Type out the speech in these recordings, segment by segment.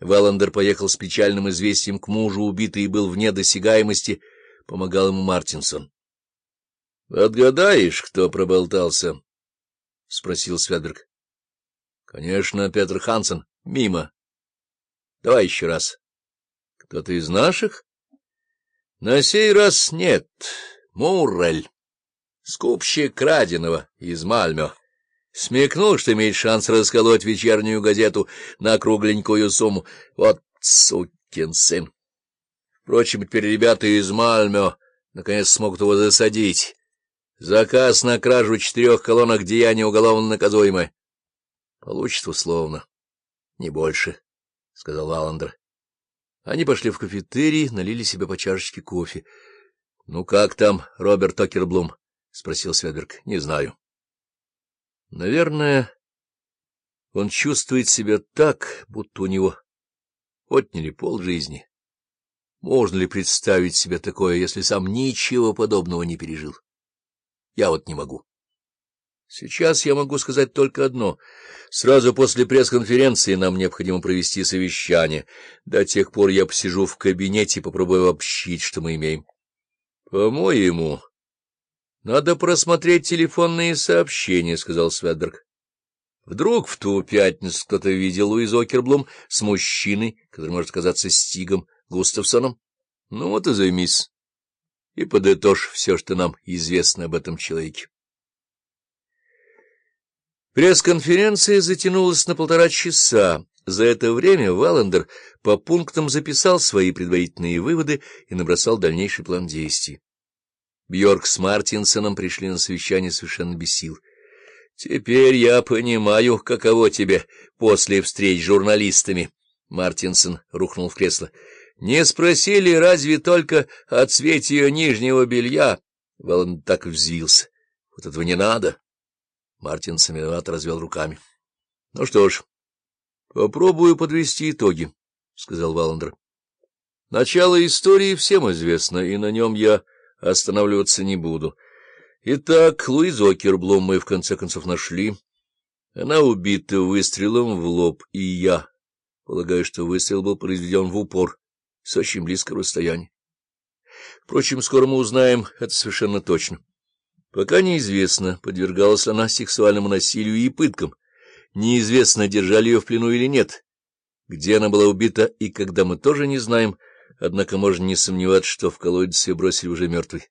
Валандер поехал с печальным известием к мужу, убитый и был вне досягаемости, помогал ему Мартинсон. — Отгадаешь, кто проболтался? — спросил Сведберг. — Конечно, Петр Хансен. Мимо. — Давай еще раз. — Кто-то из наших? — На сей раз нет. Муррель. Скупщик краденого из Мальмё. Смекнул, что имеет шанс расколоть вечернюю газету на кругленькую сумму. Вот сукин сын. Впрочем, теперь ребята из Мальмё наконец смогут его засадить. Заказ на кражу четырех колонок деяния уголовно наказуемое. Получится условно. Не больше, — сказал Аллендер. Они пошли в кафетерий, налили себе по чашечке кофе. — Ну как там, Роберт Токерблум? — спросил Светберг. — Не знаю. Наверное, он чувствует себя так, будто у него отняли полжизни. Можно ли представить себе такое, если сам ничего подобного не пережил? Я вот не могу. Сейчас я могу сказать только одно. Сразу после пресс-конференции нам необходимо провести совещание. До тех пор я посижу в кабинете и попробую обобщить, что мы имеем. По-моему... Надо просмотреть телефонные сообщения, — сказал Светберг. Вдруг в ту пятницу кто-то видел Луизу Окерблум с мужчиной, который может казаться Стигом Густавсоном. Ну вот и займись. И подытожь все, что нам известно об этом человеке. Пресс-конференция затянулась на полтора часа. За это время Валандер по пунктам записал свои предварительные выводы и набросал дальнейший план действий. Бьорк с Мартинсоном пришли на совещание совершенно без сил. — Теперь я понимаю, каково тебе после встреч с журналистами. Мартинсон рухнул в кресло. — Не спросили разве только о цвете ее нижнего белья? Валан так взвился. — Вот этого не надо. Мартинсон виноват развел руками. — Ну что ж, попробую подвести итоги, — сказал Валандер. — Начало истории всем известно, и на нем я останавливаться не буду. Итак, Луизу Окерблум мы в конце концов нашли. Она убита выстрелом в лоб, и я полагаю, что выстрел был произведен в упор с очень близкого расстояния. Впрочем, скоро мы узнаем это совершенно точно. Пока неизвестно, подвергалась она сексуальному насилию и пыткам. Неизвестно, держали ее в плену или нет. Где она была убита и когда мы тоже не знаем, Однако можно не сомневаться, что в колодец ее бросили уже мертвый.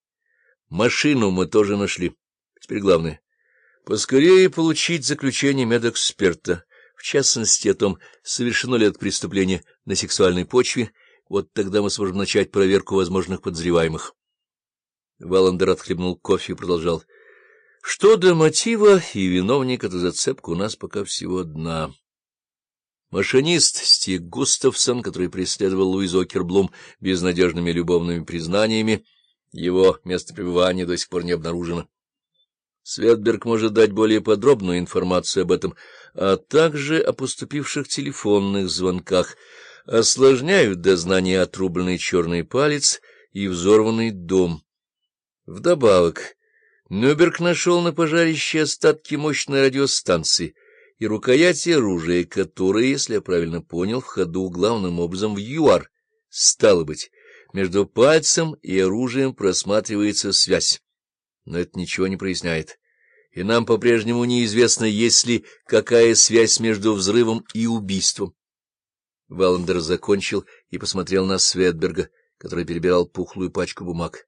Машину мы тоже нашли. Теперь главное — поскорее получить заключение медэксперта, в частности о том, совершено ли это преступление на сексуальной почве, вот тогда мы сможем начать проверку возможных подозреваемых. Валандер отхлебнул кофе и продолжал. — Что до мотива и виновника, то зацепка у нас пока всего одна. Машинист Стиг Густавсон, который преследовал Луизу Окерблум безнадежными любовными признаниями, его место пребывания до сих пор не обнаружено. Светберг может дать более подробную информацию об этом, а также о поступивших телефонных звонках. Осложняют дознание отрубленный черный палец и взорванный дом. Вдобавок, Нюберг нашел на пожарище остатки мощной радиостанции — и рукояти оружия, которые, если я правильно понял, в ходу главным образом в ЮАР. Стало быть, между пальцем и оружием просматривается связь. Но это ничего не проясняет. И нам по-прежнему неизвестно, есть ли какая связь между взрывом и убийством. Валандер закончил и посмотрел на Светберга, который перебирал пухлую пачку бумаг.